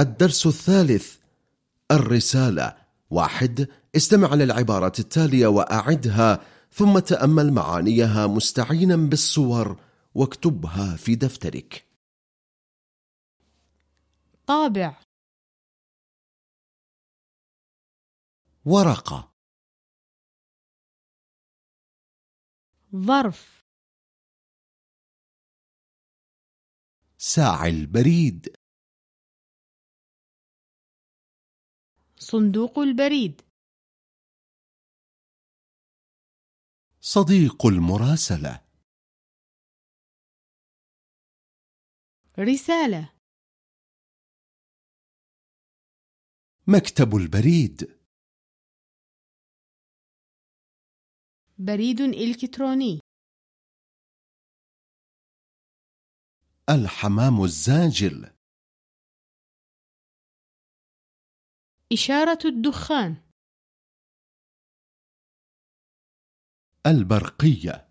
الدرس الثالث الرسالة. واحد استمع للعبارة التالية وأعدها ثم تأمل معانيها مستعينا بالصور واكتبها في دفترك. طابع. ورقة. ظرف. ساعي البريد. صندوق البريد. صديق المراسلة. رسالة. مكتب البريد. بريد إلكتروني. الحمام الزاجل. إشارة الدخان. البرقية.